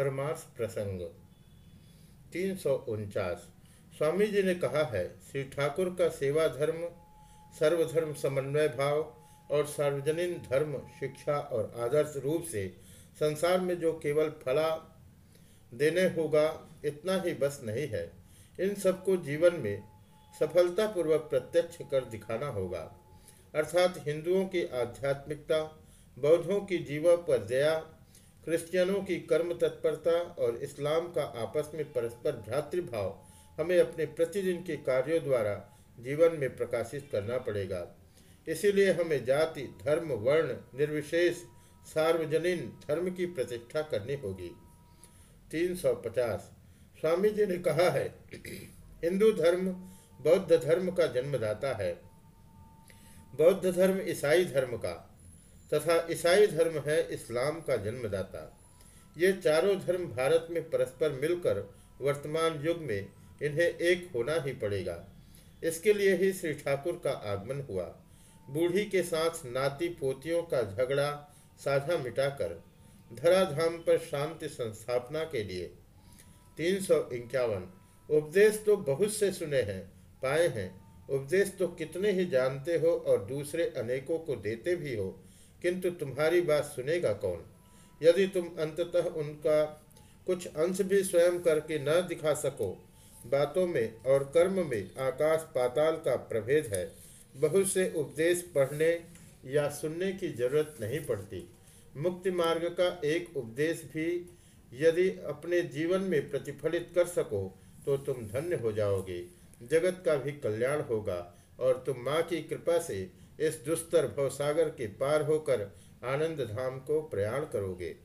परमार्थ प्रसंग। तीन सौ उनचास। स्वामी जी ने कहा है, श्री ठाकुर का सेवा धर्म, सर्वधर्म समन्वय भाव और सार्वजनिक धर्म, शिक्षा और आदर्श रूप से संसार में जो केवल फला देने होगा, इतना ही बस नहीं है। इन सबको जीवन में सफलतापूर्वक प्रत्यक्ष कर दिखाना होगा। अर्थात हिंदुओं की आध्यात्मिकता, बौद्धों की जीवन पर दया क्रिश्चियनों की कर्म तत्परता और इस्लाम का आपस में परस्पर भ्रातृभाव हमें अपने प्रतिदिन के कार्यों द्वारा जीवन में प्रकाशित करना पड़ेगा। इसीलिए हमें जाति, धर्म, वर्ण, निर्विशेष, सार्वजनीन धर्म की प्रतिष्ठा करनी होगी। 350 स्वामी जी ने कहा है, हिंदू धर्म बौद्ध धर्म का जन्मदाता है। बौद्ध धर्म ईसाई धर्म का। तथा ईसाई धर्म है इस्लाम का जन्मदाता। ये चारों धर्म भारत में परस्पर मिलकर वर्तमान युग में इन्हें एक होना ही पड़ेगा। इसके लिए ही श्री ठाकुर का आगमन हुआ। बूढ़ी के साथ नाती पोतियों का झगड़ा साझा मिटाकर धराधाम पर शांति संस्थापना के लिए। तीन सौ इक्यावन। उपदेश तो बहुत से सुने हैं, पाए हैं। उपदेश तो कितने ही जानते हो और दूसरे अनेकों को देते भी हो किंतु तुम्हारी बात सुनेगा कौन? यदि तुम अंततः उनका कुछ अंश भी स्वयं करके न दिखा सको, बातों में और कर्म में आकाश पाताल का प्रभेद है, बहुत से उपदेश पढ़ने या सुनने की ज़रूरत नहीं पड़ती। मुक्ति मार्ग का एक उपदेश भी यदि अपने जीवन में प्रतिफलित कर सको तो तुम धन्य हो जाओगे। जगत का भी कल्याण होगा। और तुम माँ की कृपा से इस दुस्तर भवसागर के पार होकर आनंद धाम को प्रयाण करोगे।